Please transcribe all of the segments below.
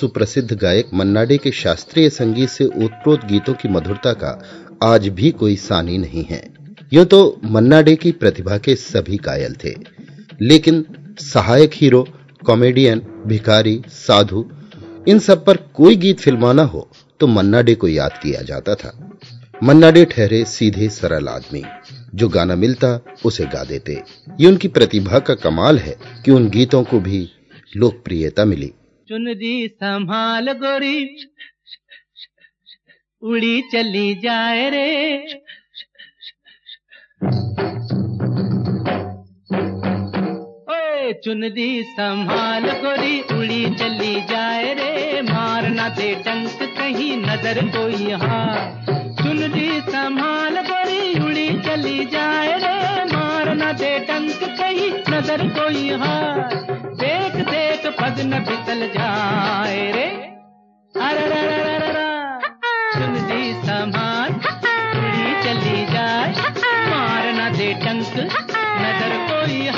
सुप्रसिद्ध गायक मन्नाडे के शास्त्रीय संगीत से उत्प्रोत गीतों की मधुरता का आज भी कोई सानी नहीं है। यूँ तो मन्नाडे की प्रतिभा के सभी कायल थे। लेकिन सहायक हीरो, कॉमेडियन, भिखारी, साधु, इन सब पर कोई गीत फिल्माना हो तो मन्नाडे को याद किया जाता था। मन्नाडे ठहरे सीधे सरल आदमी। जो गाना मिलता, उसे गा देते। ये उनकी प्रतिभा का कमाल है कि उन गीतों को भी लोकप्रियता मिली। चुनरी संभाल गोरी। उड़ी चली जाए रे। ओए चुनरी संभाल गोरी, उड़ी चली जाए रे। मारना दे डंक, कहीं नज़र कोई यहाँ चुनरी संभाल गोरी, उड़ी चली जाए रे। मारना दे डंक, कहीं नज़र कोई यहाँ देख पग न फिसल जाए रे। दी संभाल चली जाए। मारना दे टंक, नज़र कोई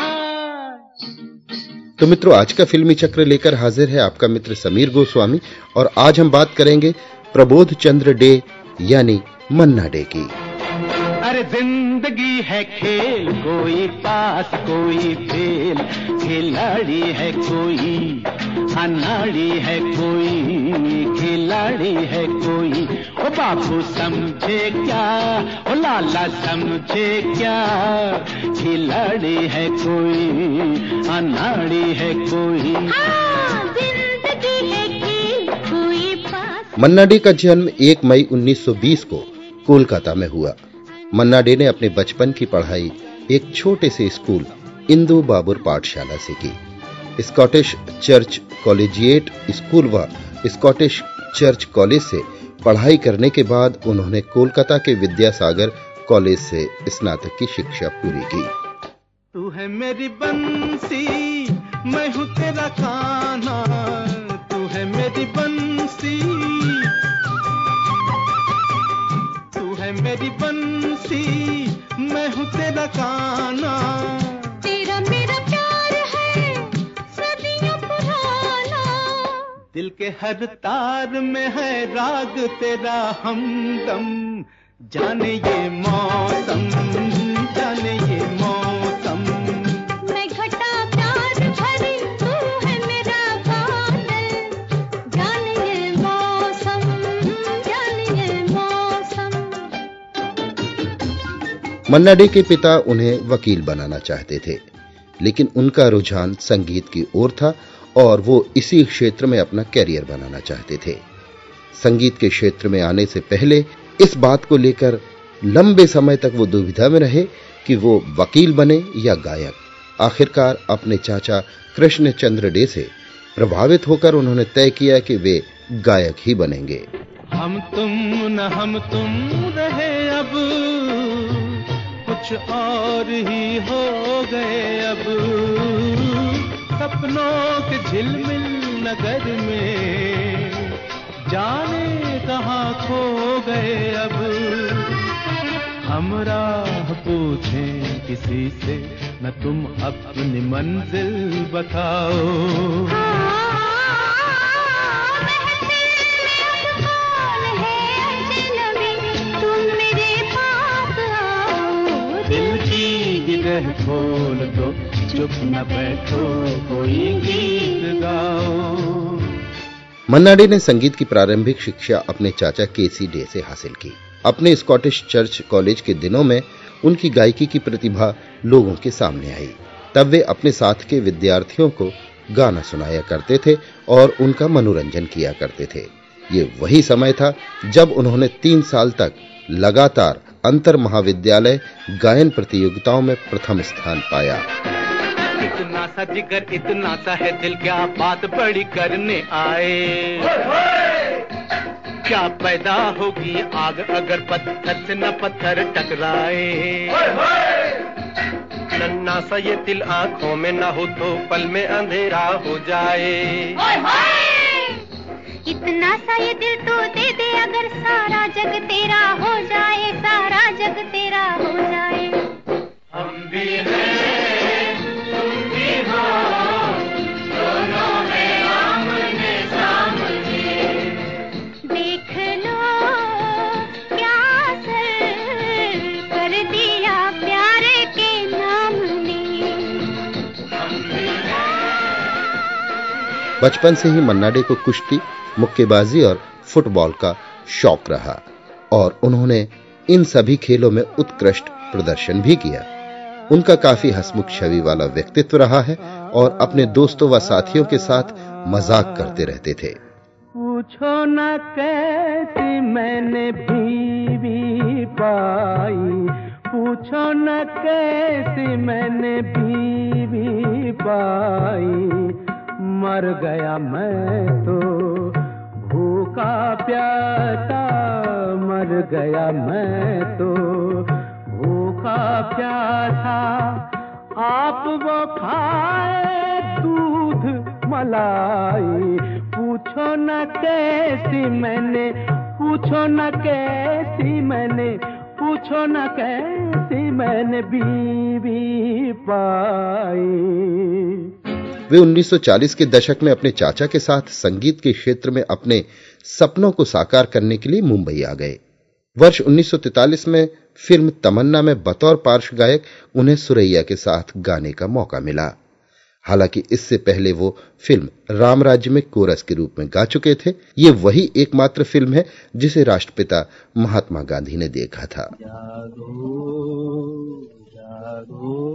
तो मित्रों, आज का फिल्मी चक्र लेकर हाजिर है आपका मित्र समीर गोस्वामी, और आज हम बात करेंगे प्रबोध चंद्र डे, यानी मन्ना डे की। अरे ज़िंदगी है खेल कोई पास कोई फेल खिलाड़ी है कोई अनाड़ी है कोई खिलाड़ी है कोई। ओ बाबू समझे क्या? ओ लाला समझे क्या? खिलाड़ी है कोई अनाड़ी है कोई। हाँ, मन्ना डे का जन्म 1 मई 1920 को कोलकाता में हुआ। मन्ना डे ने अपने बचपन की पढ़ाई एक छोटे से स्कूल इंदू बाबुर पाठशाला से की। स्कॉटिश चर्च कॉलेजिएट स्कूल व स्कॉटिश चर्च कॉलेज से पढ़ाई करने के बाद उन्होंने कोलकाता के विद्यासागर कॉलेज से स्नातक की शिक्षा पूरी की। तू है मेरी बंसी, मैं हूँ तेरा खाना। तू है मेरी बंसी, तू है मेरी बंसी। मैं हूँ तेरा काना। तेरा मेरा प्यार है सदियों पुराना। दिल के हर तार में है राग तेरा हमदम। जाने ये मौसम जाने ये मन्ना डे के पिता उन्हें वकील बनाना चाहते थे, लेकिन उनका रुझान संगीत की ओर था और वो इसी क्षेत्र में अपना कैरियर बनाना चाहते थे। संगीत के क्षेत्र में आने से पहले इस बात को लेकर लंबे समय तक वो दुविधा में रहे कि वो वकील बने या गायक। आखिरकार अपने चाचा कृष्ण चंद्र डे से प्रभावित होकर उन्होंने तय किया कि वे गायक ही बनेंगे। हम तुम न हम तुम रहे अब। कुछ और ही हो गए अब। सपनों के झिलमिल नगर में जाने कहाँ खो गए अब। हम राह पूछे किसी से, न तुम अपनी मंजिल बताओ। निगाह खोल दो चुप न बैठो, कोई गीत गाओ। मन्ना डे ने संगीत की प्रारंभिक शिक्षा अपने चाचा केसी डे से हासिल की। अपने स्कॉटिश चर्च कॉलेज के दिनों में उनकी गायकी की प्रतिभा लोगों के सामने आई। तब वे अपने साथ के विद्यार्थियों को गाना सुनाया करते थे और उनका मनोरंजन किया करते थे। ये वही समय था जब उन्होंने तीन साल तक लगातार अंतर महाविद्यालय गायन प्रतियोगिताओं में प्रथम स्थान पाया। इतना सा जिगर इतना सा है दिल क्या बात बड़ी करने आए? क्या पैदा होगी आग अगर पत्थर से न पत्थर टकराए? नन्ना सा ये दिल आँखों में न हो तो पल में अंधेरा हो जाए। इतना सा ये दिल तो दे दे अगर सारा जग तेरा हो जाए सारा जग तेरा हो जाए। हम भी हैं तुम भी हो दोनों हैं आमने सामने। देख लो क्या असर कर दिया प्यार के नाम ने। बचपन से ही मन्ना डे को कुश्ती मुक्केबाजी और फुटबॉल का शौक रहा और उन्होंने इन सभी खेलों में उत्कृष्ट प्रदर्शन भी किया। उनका काफ़ी हसमुख छवि वाला व्यक्तित्व रहा है और अपने दोस्तों व साथियों के साथ मज़ाक करते रहते थे। पूछो न कैसी मैंने बीवी पाई। पूछो न कैसी मैंने बीवी पाई। मर गया मैं तो भूखा प्यासा, मर गया मैं तो। भूखा प्यासा, आप वो खाए दूध मलाई। पूछो न कैसी मैंने, पूछो न कैसी मैंने, पूछो न कैसी मैंने बीवी पाई। वे 1940 के दशक में अपने चाचा के साथ संगीत के क्षेत्र में अपने सपनों को साकार करने के लिए मुंबई आ गए। वर्ष 1943 में फ़िल्म तमन्ना में बतौर पार्श्व गायक उन्हें सुरैया के साथ गाने का मौका मिला। हालाँकि इससे पहले वो फ़िल्म राम राज्य में कोरस के रूप में गा चुके थे। ये वही एकमात्र फ़िल्म है जिसे राष्ट्रपिता महात्मा गांधी ने देखा था। जागो जागो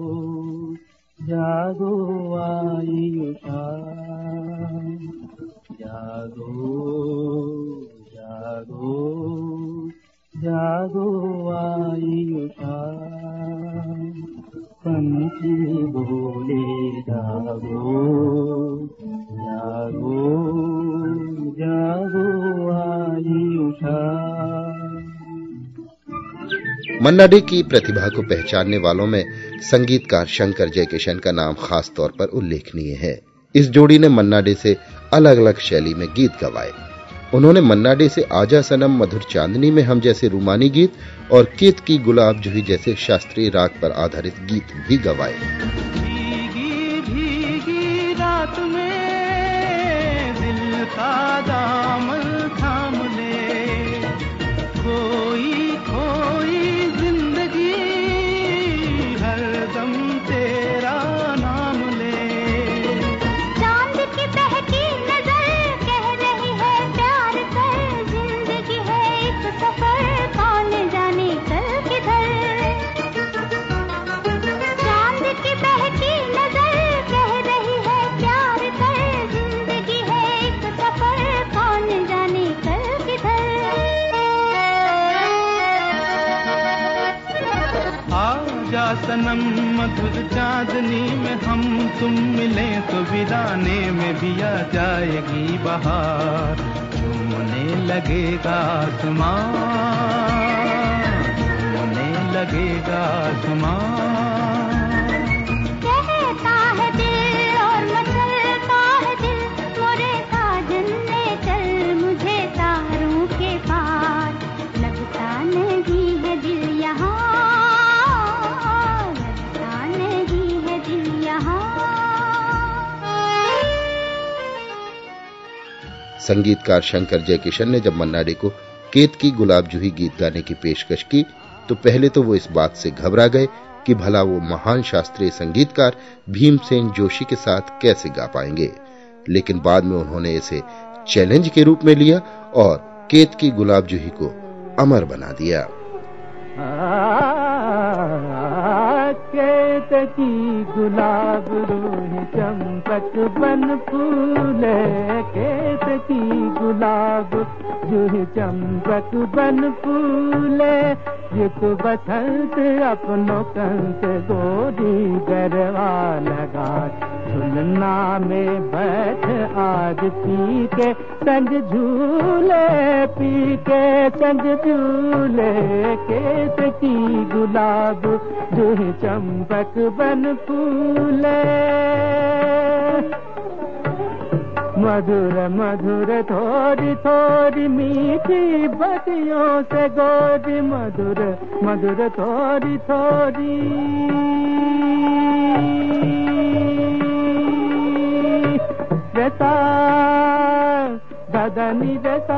जागो आई जागो जागो जागो आई पंछी बोले जागो मन्ना डे की प्रतिभा को पहचानने वालों में संगीतकार शंकर जयकिशन का नाम खास तौर पर उल्लेखनीय है। इस जोड़ी ने मन्ना डे से अलग अलग शैली में गीत गवाए। उन्होंने मन्ना डे से आजा सनम मधुर चांदनी में हम जैसे रूमानी गीत और केत की गुलाब जूही जैसे शास्त्रीय राग पर आधारित गीत भी गवाए। रात में दिल का थाम सनम, मधुर चांदनी में हम तुम मिले तो विदाने में भी आ जाएगी बहार। झूमने लगेगा आसमां झूमने लगेगा आसमां संगीतकार शंकर जयकिशन ने जब मन्ना डे को केत की गुलाब जूही गीत गाने की पेशकश की तो पहले तो वो इस बात से घबरा गए कि भला वो महान शास्त्रीय संगीतकार भीमसेन जोशी के साथ कैसे गा पाएँगे। लेकिन बाद में उन्होंने इसे चैलेंज के रूप में लिया और केत की गुलाब जूही को अमर बना दिया। गुलाब चंपक बन फूले। केत की गुलाब रूह चंपक बन फूले जित बसंत अपनों कंस गोरी गरवा लगा, झुलना में बैठ आज पी के संग झूले पी के संग झूले केत की गुलाब जो चंपक बन फूले। मधुर मधुर थोड़ी थोड़ी मीठी बतियों से गोरी मधुर मधुर थोड़ी थोड़ी। ददनी సదనిదత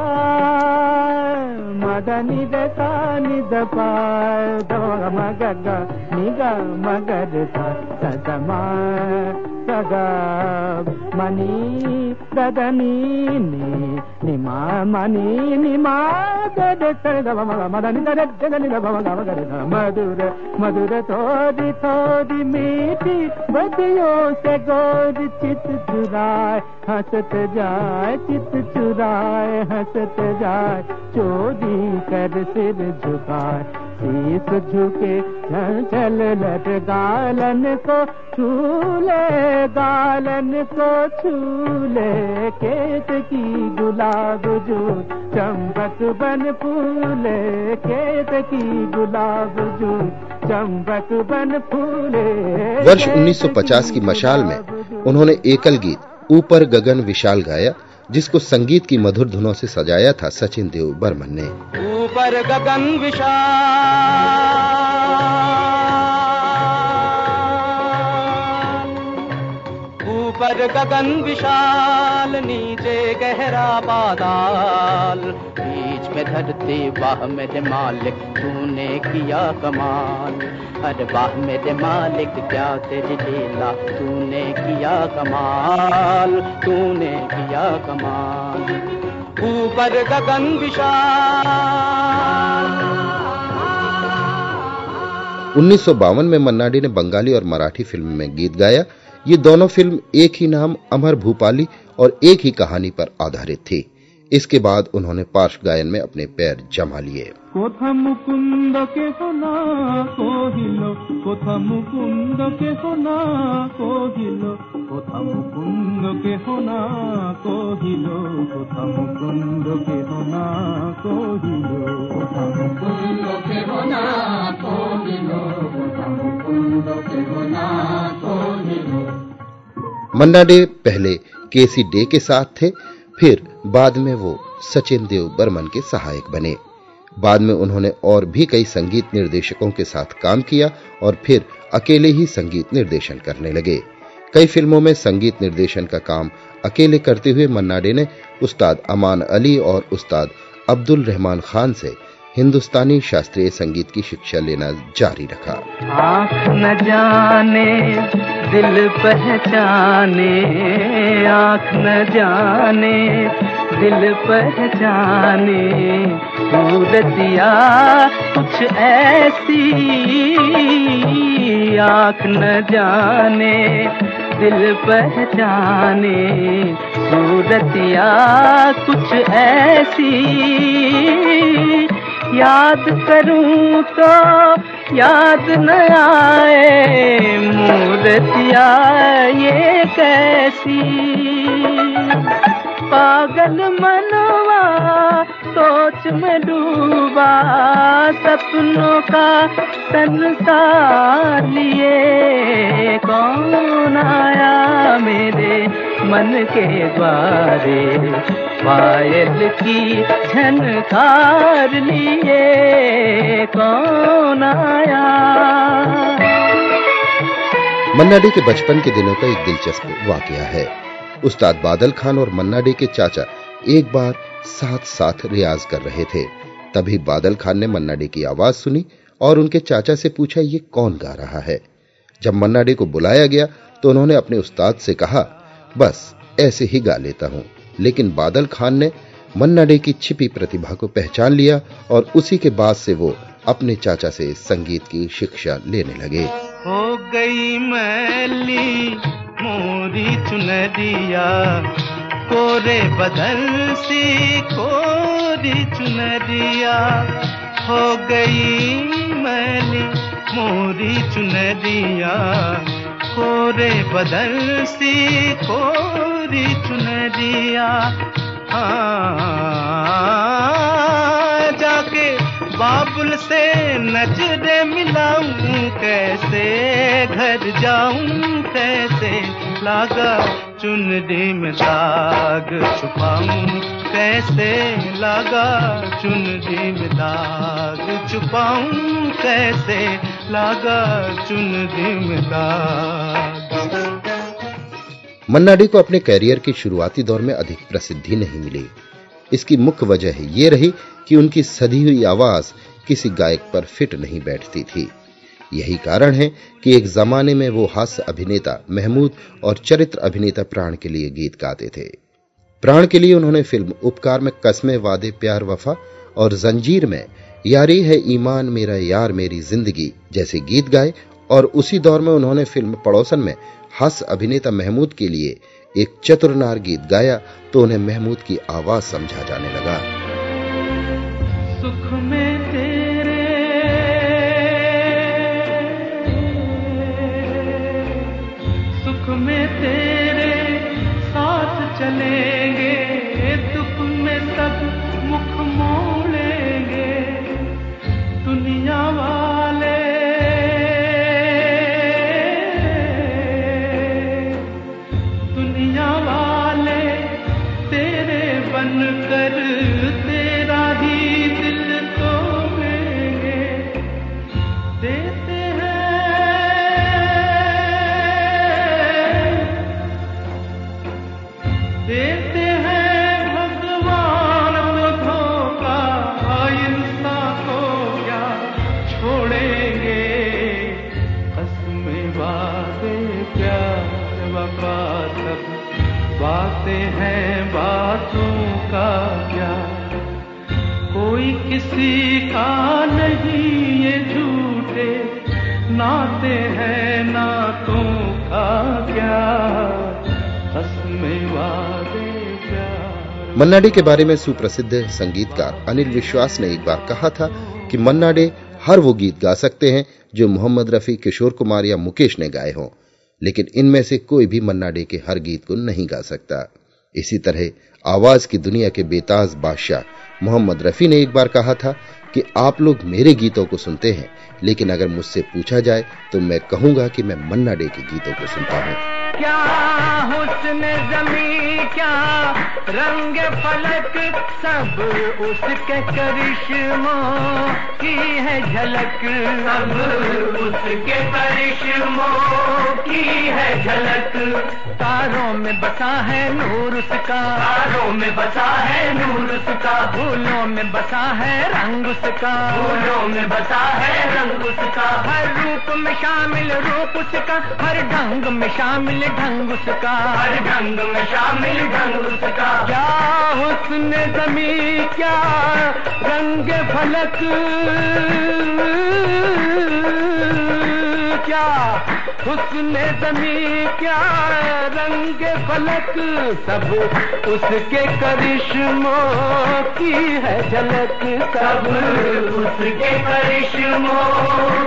మదనిదత నిదప దోగ మగగ నిగ మగదత సదమా సగ మనీ సదని నిమా మనీ నిమా मधुर मधुर थोड़ी थोड़ी मीठी बदियों से गोद चित चुराए, हंसत जाए, चित चुराए, हंसत जाए, चोरी कर सिर झुकाए। शीस झुके चल लट गालन को छूले, गालन को छूले। केत की गुलाब जो चंबक बन फूले केत की गुलाब जो चंबक बन फूले। वर्ष 1950 की मशाल में उन्होंने एकल गीत, ऊपर गगन विशाल गाया जिसको संगीत की मधुर धुनों से सजाया था सचिन देव बर्मन ने। ऊपर गगन विशाल। ऊपर गगन विशाल, नीचे गहरा बादल। में धरती, वाह मेरे मालिक, तूने किया कमाल। अरे वाह मेरे मालिक, क्या तेरी लीला, तूने किया कमाल, तूने किया कमाल। ऊपर गगन विशाल। उन्नीस में मन्नाडी ने बंगाली और मराठी फ़िल्म में गीत गाया। ये दोनों फ़िल्म एक ही नाम, अमर भूपाली, और एक ही कहानी पर आधारित थी। इसके बाद उन्होंने पार्श्व गायन में अपने पैर जमा लिए কোথা মুকুন্দকে সোনা কহিল কোথা মুকুন্দকে সোনা কহিল কোথা মুকুন্দকে সোনা কহিল কোথা মুকুন্দকে সোনা কহিল কোথা মুকুন্দকে সোনা কহিল কোথা মুকুন্দকে সোনা কহিল मन्ना डे पहले केसी डे के साथ थे फिर बाद में वो सचिन देव बर्मन के सहायक बने। बाद में उन्होंने और भी कई संगीत निर्देशकों के साथ काम किया और फिर अकेले ही संगीत निर्देशन करने लगे। कई फ़िल्मों में संगीत निर्देशन का काम अकेले करते हुए मन्ना डे ने उस्ताद अमान अली और उस्ताद अब्दुल रहमान खान से हिंदुस्तानी शास्त्रीय संगीत की शिक्षा लेना जारी रखा। आँख न जाने, दिल पहचाने, आँख न जाने, दिल पहचाने, सूरतिया कुछ ऐसी, आँख न जाने, दिल पहचाने, सूरतिया कुछ ऐसी याद करूँ तो याद न आए मूर्तिया ये कैसी। पागल मनवा, सोच में डूबा, सपनों का संसार लिए। कौन आया मेरे मन के द्वारे? पायल की झनकार लिए कौन आया? मन्ना डे के बचपन के दिनों का एक दिलचस्प वाकया है। उस्ताद बादल खान और मन्ना डे के चाचा एक बार साथ साथ रियाज कर रहे थे। तभी बादल खान ने मन्ना डे की आवाज़ सुनी और उनके चाचा से पूछा, ये कौन गा रहा है? जब मन्ना डे को बुलाया गया तो उन्होंने अपने उस्ताद से कहा, बस, ऐसे ही गा लेता हूँ। लेकिन बादल खान ने मन्नाडे की छिपी प्रतिभा को पहचान लिया और उसी के बाद से वो अपने चाचा से संगीत की शिक्षा लेने लगे। हो गई मैली, मोरी चुनरिया कोरे बदल सी, कोरी चुनरिया हो गई मैली, मोरी चुनरिया कोरे बदल सी कोरी चुनरिया। हाँ जाके बाबुल से नजरे मिलाऊं, कैसे घर जाऊँ, कैसे लागा चुनरी में दाग छुपाऊं। कैसे लागा चुनरी में दाग छुपाऊं। कैसे लागा चुनरी में दाग। मन्ना डे को अपने कैरियर के शुरुआती दौर में अधिक प्रसिद्धि नहीं मिली। इसकी मुख्य वजह ये रही कि उनकी सधी हुई आवाज़ किसी गायक पर फिट नहीं बैठती थी। यही कारण है कि एक जमाने में वो हास्य अभिनेता, महमूद और चरित्र अभिनेता प्राण के लिए गीत गाते थे। प्राण के लिए उन्होंने फ़िल्म उपकार में कस्मे, वादे, प्यार, वफा और जंजीर में यारी है ईमान, मेरा यार, मेरी ज़िंदगी जैसे गीत गाए और उसी दौर में उन्होंने फ़िल्म पड़ोसन में हास्य अभिनेता महमूद के लिए एक चतुरनार गीत गाया तो उन्हें महमूद की आवाज़ समझा जाने लगा। सुख में तेरे बनकर किसी का नहीं ये झूठे नाते हैं नातों का क्या? कसमें वादे प्यार मन्ना डे के बारे में सुप्रसिद्ध संगीतकार अनिल विश्वास ने एक बार कहा था कि मन्नाडे हर वो गीत गा सकते हैं जो मोहम्मद रफी, किशोर कुमार या मुकेश ने गाए हों, लेकिन इनमें से कोई भी मन्ना डे के हर गीत को नहीं गा सकता। इसी तरह आवाज़ की दुनिया के बेताज बादशाह मोहम्मद रफी ने एक बार कहा था कि आप लोग मेरे गीतों को सुनते हैं, लेकिन अगर मुझसे पूछा जाए तो मैं कहूँगा कि मैं मन्ना डे के गीतों को सुनता हूँ। क्या हुस्न जमी क्या रंग फलक सब उसके करिश्मों की है झलक। सब उसके करिश्मों की है झलक। तारों में बसा है नूर उसका। तारों में बसा है नूर उसका। फूलों में बसा है रंग उसका। फूलों में बसा है रंग उसका। हर रूप में शामिल रूप उसका। हर ढंग में शामिल ढंग उसका। हर ढंग में शामिल ढंग उसका। क्या हुस्न जमी क्या रंग फलक क्या हुस्न जमी क्या रंग फलक सब उसके करिश्मों की है झलक। सब उसके करिश्मों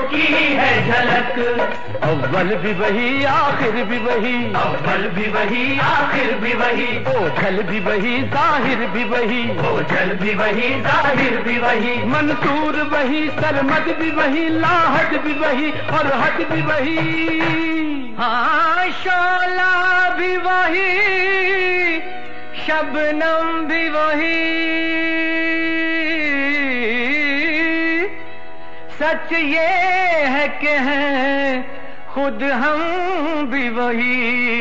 की है झलक। अव्वल भी वही आखिर भी वही। अव्वल भी वही आखिर भी वही। ओझल भी वही ज़ाहिर भी वही। ओझल भी वही ज़ाहिर भी वही। मंसूर वही सरमद भी वही लाहट भी वही और हट भी वही। हाँ शोला भी वही, शबनम भी वही। सच ये है कि हैं, खुद हम भी वही।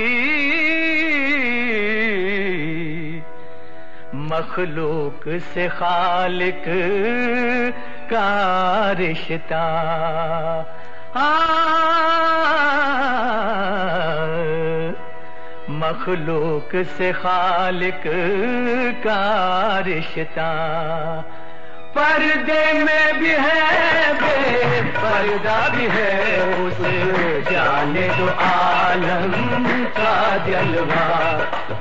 मखलूक से खालिक का रिश्ता। मखलूक से खालिक का रिश्ता। पर्दे में भी है बे, पर्दा भी है उस जाने दो आलम का जलवा।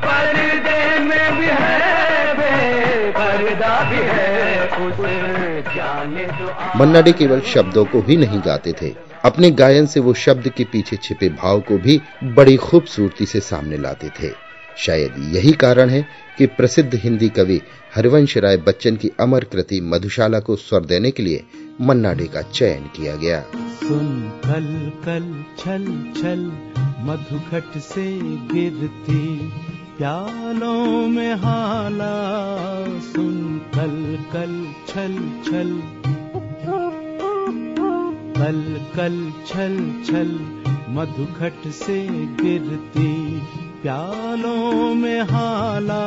पर्दे में भी है बे, पर्दा भी है उसे जाने तो मन्ना डे केवल शब्दों को ही नहीं गाते थे। अपने गायन से वो शब्द के पीछे छिपे भाव को भी बड़ी खूबसूरती से सामने लाते थे। शायद यही कारण है कि प्रसिद्ध हिंदी कवि हरिवंश राय बच्चन की अमर कृति मधुशाला को स्वर देने के लिए मन्ना डे का चयन किया गया। सुन, कल कल, छल छल, मधुघट से गिरती प्यालों में हाला। सुन, कल कल, छल छल, कल कल, छल छल, मधुघट से गिरती प्यालों में हाला,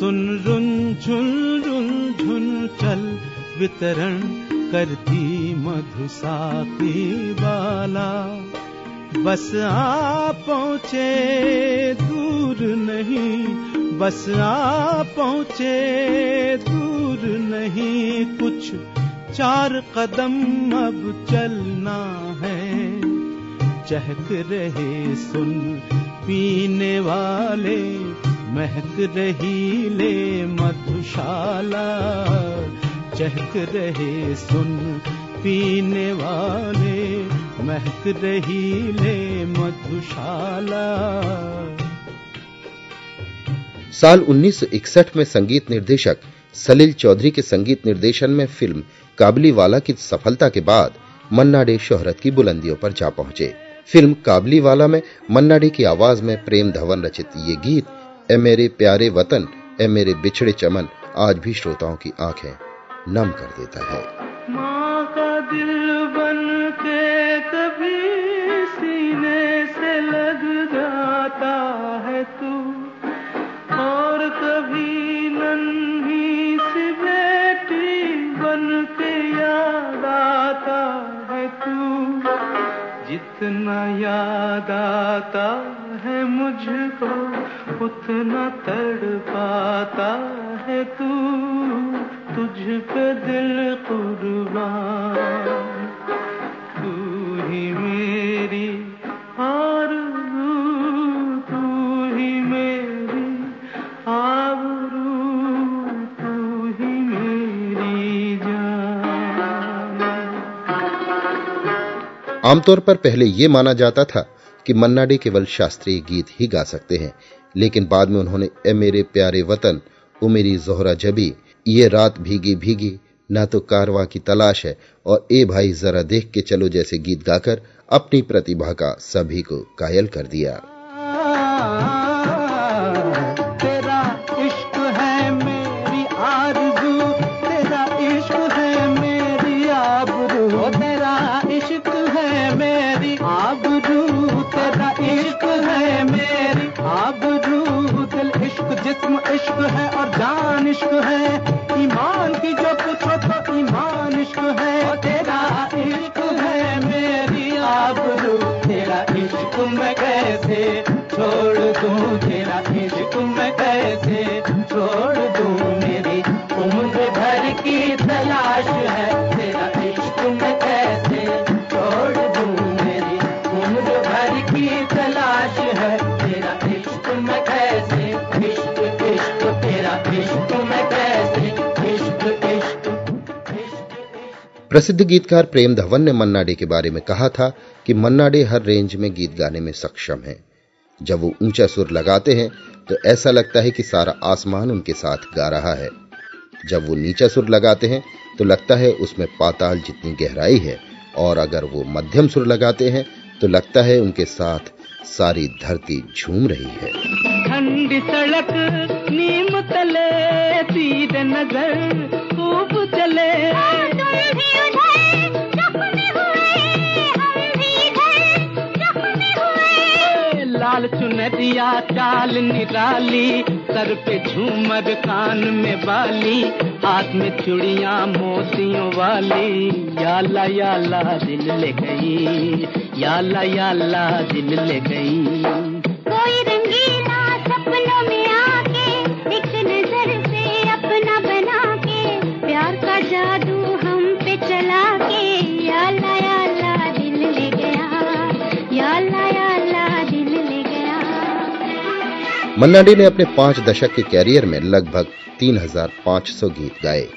सुन रुन झुन रुन झुन चल, वितरण करती मधुसाती बाला। बस आ पहुँचे, दूर नहीं, बस आ पहुँचे, दूर नहीं, कुछ चार कदम अब चलना है। चहक रहे सुन पीने वाले, महक रही ले मधुशाला। चहक रहे सुन पीने वाले, महक रही ले मधुशाला। साल 1961 में संगीत निर्देशक सलील चौधरी के संगीत निर्देशन में फ़िल्म काबली वाला की सफलता के बाद मन्ना डे शोहरत की बुलंदियों पर जा पहुँचे। फ़िल्म काबली वाला में, मन्नाडी की आवाज़ में प्रेम धवन रचित ये गीत ए मेरे प्यारे वतन ए मेरे बिछड़े चमन, आज भी श्रोताओं की आँखें नम कर देता है। माँ का दिल जितना याद आता है मुझको, उतना तड़ पाता है तू, तुझ पे दिल कुर्बान। तू ही मेरी आरज़ू आमतौर पर पहले यह माना जाता था कि मन्नाडे केवल शास्त्रीय गीत ही गा सकते हैं, लेकिन बाद में उन्होंने ए मेरे प्यारे वतन, ओ मेरी जोहरा जबी, ये रात भीगी भीगी, ना तो कारवा की तलाश है, और ए भाई जरा देख के चलो जैसे गीत गाकर अपनी प्रतिभा का सभी को कायल कर दिया। प्रसिद्ध गीतकार प्रेम धवन ने मन्ना डे के बारे में कहा था कि मन्ना डे हर रेंज में गीत गाने में सक्षम है। जब वो ऊँचा सुर लगाते हैं तो ऐसा लगता है कि सारा आसमान उनके साथ गा रहा है। जब वो नीचा सुर लगाते हैं तो लगता है उसमें पाताल जितनी गहराई है, और अगर वो मध्यम सुर लगाते हैं तो लगता है उनके साथ सारी धरती झूम रही है। सड़क, नीम तले नज़र खूब चले। लाल चुनरिया चाल निराली, सर पे झूमर कान में बाली, हाथ में चुड़िया मोतियों वाली। याला याला दिल ले गई, याला याला दिल ले गई। ले गया याला याला दिल ले गया मन्ना डे ने अपने पांच दशक के कैरियर में लगभग 3,500 गीत गाए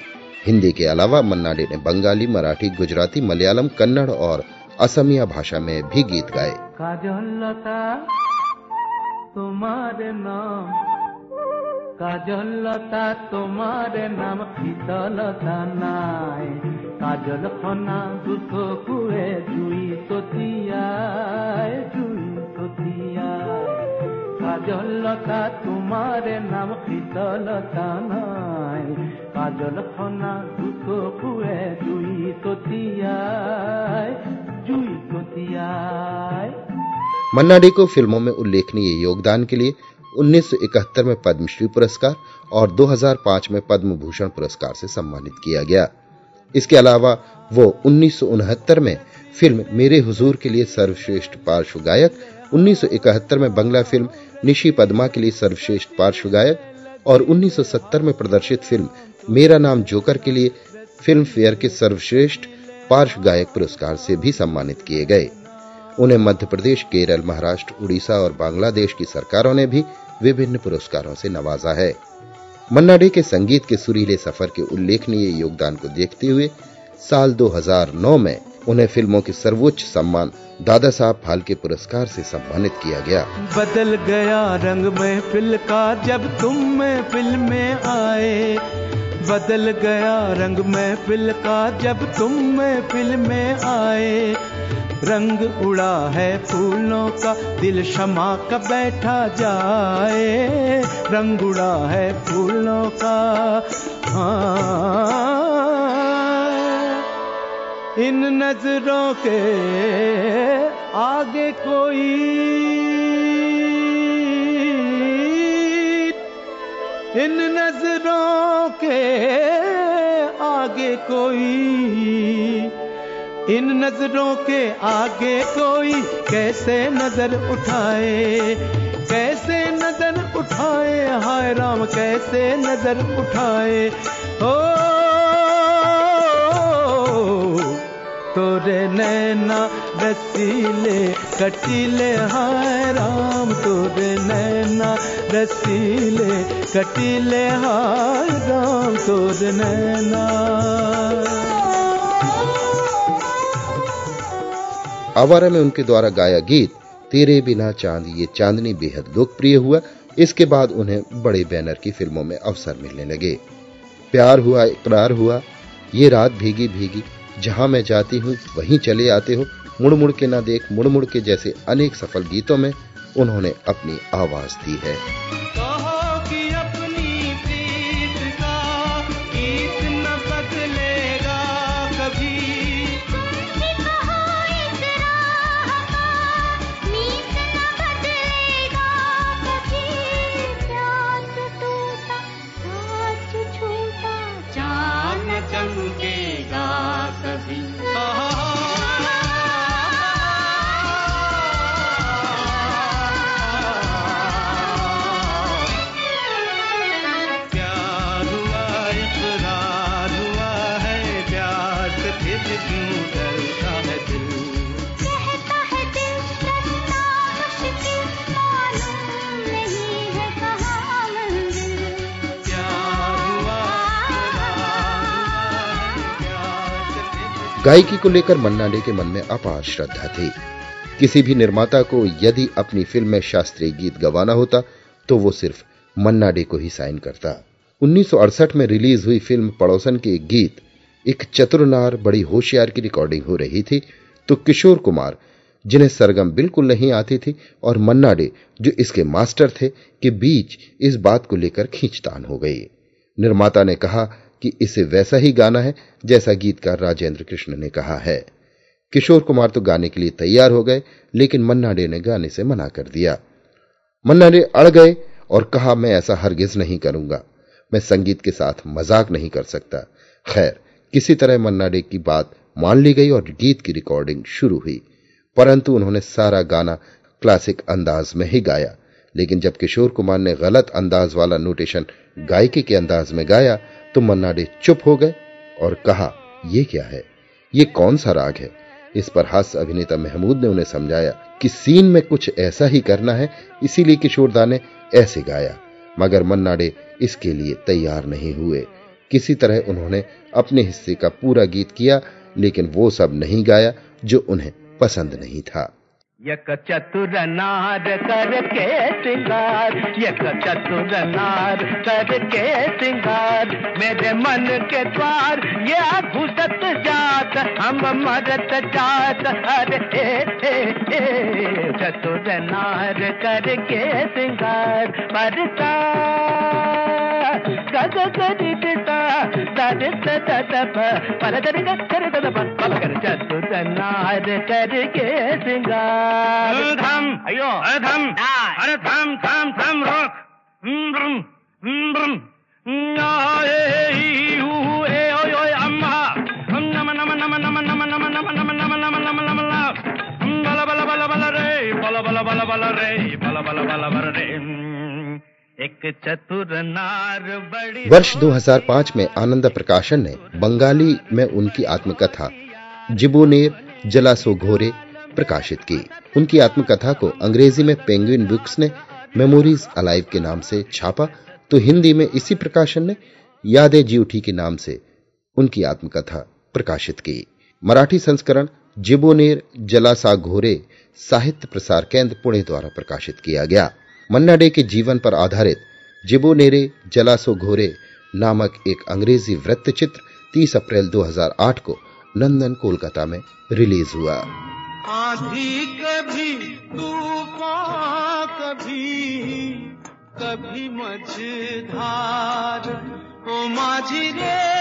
हिंदी के अलावा मन्ना डे ने बंगाली मराठी गुजराती मलयालम कन्नड़ और असमिया भाषा में भी गीत गाए काजलता तुम्हारे नाम কাজলতা তোমার নাম শীতলতা নাই কাজল খনা দুটো কুয়ে জুই ততিয়ায় জুই ততিয়ায় কাজলতা তোমার নাম শীতলতা নাই কাজল খনা দুটো কুয়ে জুই ততিয়ায় জুই ততিয়ায় मन्ना डे को फिल्मों में उल्लेखनीय योगदान के लिए 1971 में पद्मश्री पुरस्कार और 2005 में पद्म भूषण पुरस्कार से सम्मानित किया गया इसके अलावा वो उन्नीस में फिल्म मेरे हुजूर के लिए सर्वश्रेष्ठ पार्श्व गायक 1971 में बंगला फिल्म निशी पद्मा के लिए सर्वश्रेष्ठ पार्श्व गायक और 1970 में प्रदर्शित फ़िल्म मेरा नाम जोकर के लिए फ़िल्म फेयर के सर्वश्रेष्ठ पार्श्व गायक पुरस्कार से भी सम्मानित किए गए। उन्हें मध्य प्रदेश, केरल, महाराष्ट्र, उड़ीसा और बांग्लादेश की सरकारों ने भी विभिन्न पुरस्कारों से नवाजा है। मन्ना डे के संगीत के सुरीले सफ़र के उल्लेखनीय योगदान को देखते हुए साल 2009 में उन्हें फ़िल्मों के सर्वोच्च सम्मान दादा साहब फाल्के पुरस्कार से सम्मानित किया गया। बदल गया रंग महफिल का, जब तुम महफिल में आए। बदल गया रंग महफिल का, जब तुम महफिल में आए। रंग उड़ा है फूलों का, दिल शमा का बैठा जाए। रंग उड़ा है फूलों का हाँ। इन नज़रों के आगे कोई इन नज़रों के आगे कोई इन नज़रों के आगे कोई कैसे नज़र उठाए, कैसे नज़र उठाए, हाय राम, कैसे नज़र उठाए? ओ तोरे नैना रसीले, कटीले, हाय राम। तोरे नैना रसीले, कटीले, हाय राम। तोरे नैना। आवारा में उनके द्वारा गाया गीत, तेरे बिना चाँद, ये चांदनी बेहद लोकप्रिय हुआ। इसके बाद उन्हें बड़े बैनर की फ़िल्मों में अवसर मिलने लगे। प्यार हुआ, इकरार हुआ, ये रात भीगी भीगी जहाँ मैं जाती हूँ, वहीं चले आते हो। मुड़ मुड़ के ना देख मुड़ मुड़ के जैसे अनेक सफल गीतों में उन्होंने अपनी आवाज़ दी है। गायकी को लेकर मन्ना डे के मन में अपार श्रद्धा थी। किसी भी निर्माता को यदि अपनी फ़िल्म में शास्त्रीय गीत गवाना होता तो वो सिर्फ़ मन्ना डे को ही साइन करता। 1968 में रिलीज़ हुई फ़िल्म पड़ोसन के गीत एक चतुरनार, बड़ी होशियार की रिकॉर्डिंग हो रही थी। तो किशोर कुमार, जिन्हें सरगम बिल्कुल नहीं आती थी, और मन्ना डे, जो इसके मास्टर थे, के बीच इस बात को लेकर खींचतान हो गई। निर्माता ने कहा कि इसे वैसा ही गाना है जैसा गीतकार राजेंद्र कृष्ण ने कहा है। किशोर कुमार तो गाने के लिए तैयार हो गए, लेकिन मन्ना डे ने गाने से मना कर दिया। मन्ना डे अड़ गए और कहा, मैं ऐसा हरगिज नहीं करूँगा। मैं संगीत के साथ मज़ाक नहीं कर सकता। खैर, किसी तरह मन्ना डे की बात मान ली गई और गीत की रिकॉर्डिंग शुरू हुई। परंतु उन्होंने सारा गाना क्लासिक अंदाज में ही गाया। लेकिन जब किशोर कुमार ने गलत अंदाज वाला नोटेशन गायकी के अंदाज में गाया तो मन्ना डे चुप हो गए और कहा यह क्या है? ये कौन सा राग है? इस पर हास्य अभिनेता महमूद ने उन्हें समझाया कि सीन में कुछ ऐसा ही करना है, इसीलिए किशोरदा ने ऐसे गाया। मगर मन्ना डे इसके लिए तैयार नहीं हुए। किसी तरह उन्होंने अपने हिस्से का पूरा गीत किया, लेकिन वो सब नहीं गाया जो उन्हें पसंद नहीं था। यक चतुर नार करके सिंगार यक चतुर नार करके सिंगार मेरे मन के द्वार ये घुसत जात, हम मरत जात। अरे चतुर नार करके सिंगार परता गग गरि दिता दरित ददप पल दरि कर कर चतुर नार करके सिंगार धम अयो अरे थम थम थम रोक हम्म, हम्म। हम्म, अम्मा। हम्म, नम, नम, नम, नम, नम, नम, नम, नम, नम, नम, नम, नम, नम। हम्म, बला, बला, बला, बला रे, बला, बला, बला, बला रे, बला, बला, बला, बला रे। हम्म, एक चतुर नार बड़ी वर्ष 2005 में आनंद प्रकाशन ने बंगाली में उनकी आत्मकथा जिबोनेर जलासो घोरे प्रकाशित की। उनकी आत्मकथा को अंग्रेज़ी में पेंगुइन बुक्स ने मेमोरीज अलाइव के नाम से छापा तो हिंदी में इसी प्रकाशन ने यादें जी उठी के नाम से उनकी आत्मकथा प्रकाशित की। मराठी संस्करण जिबोनेर जलासा घोरे साहित्य प्रसार केंद्र पुणे द्वारा प्रकाशित किया गया। मन्ना डे के जीवन पर आधारित जिबोनेरे जलासो घोरे नामक एक अंग्रेज़ी वृत्तचित्र 30 अप्रैल 2008 को लंदन, कोलकाता में रिलीज़ हुआ। आधी कभी कभी कभी मझधार। ओ माझी रे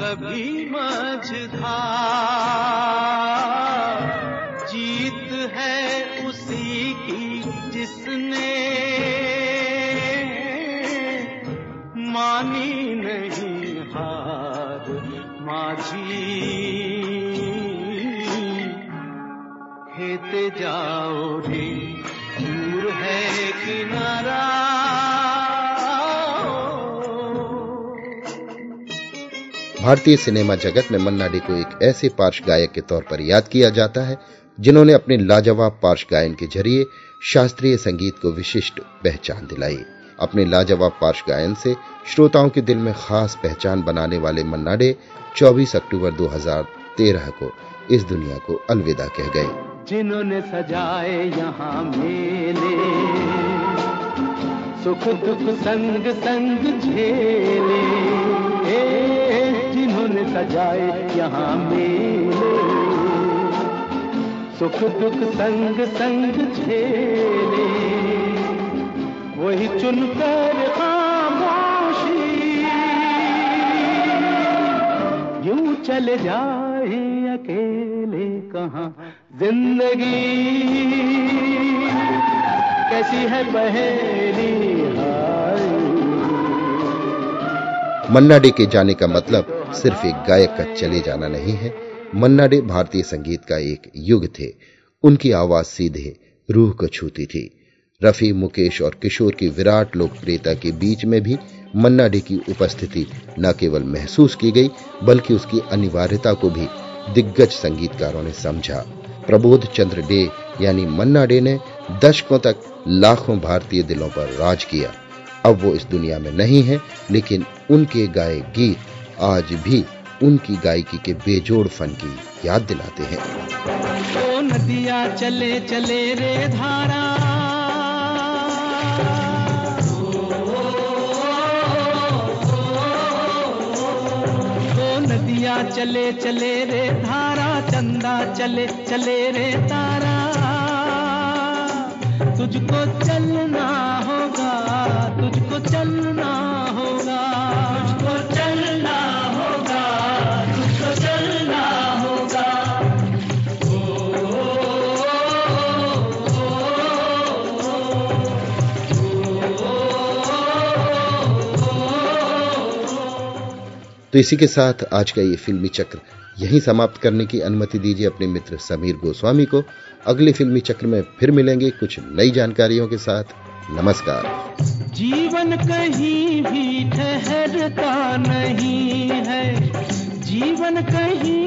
कभी मझधार। जाओ रे दूर है किनारा। भारतीय सिनेमा जगत में मन्ना डे को एक ऐसे पार्श्व गायक के तौर पर याद किया जाता है, जिन्होंने अपने लाजवाब पार्श्व गायन के ज़रिए शास्त्रीय संगीत को विशिष्ट पहचान दिलाई। अपने लाजवाब पार्श्व गायन से श्रोताओं के दिल में खास पहचान बनाने वाले मन्ना डे 24 अक्टूबर 2013 को इस दुनिया को अलविदा कह गए। जिन्होंने सजाए यहाँ मेले, सुख दुख संग संग झेले। जिन्होंने सजाए यहाँ मेले, सुख दुख संग संग झेले। वही चुनकर खामोशी, यूँ चले जाए। अकेले कहाँ? ज़िंदगी। कैसी है पहेली मन्ना डे के जाने का मतलब सिर्फ़ एक गायक का चले जाना नहीं है। मन्ना डे भारतीय संगीत का एक युग थे। उनकी आवाज़ सीधे रूह को छूती थी। रफी, मुकेश और किशोर की विराट लोकप्रियता के बीच में भी मन्ना डे की उपस्थिति न केवल महसूस की गई, बल्कि उसकी अनिवार्यता को भी दिग्गज संगीतकारों ने समझा। प्रबोध चंद्र डे यानी मन्ना डे ने दशकों तक लाखों भारतीय दिलों पर राज किया। अब वो इस दुनिया में नहीं है, लेकिन उनके गाए गीत आज भी उनकी गायकी के बेजोड़ फन की याद दिलाते हैं। ओ नदिया चले चले रे धारा। नदिया चले चले रे धारा, चंदा चले चले रे तारा। तुझको चलना होगा, तुझको चलना तो इसी के साथ आज का ये फिल्मी चक्र यही समाप्त करने की अनुमति दीजिए अपने मित्र समीर गोस्वामी को। अगले फिल्मी चक्र में फिर मिलेंगे कुछ नई जानकारियों के साथ। नमस्कार। जीवन कहीं भी ठहरता नहीं है। जीवन कहीं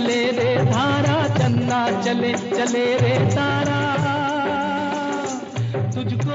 चले रे धारा चन्ना चले चले रे तारा। तुझको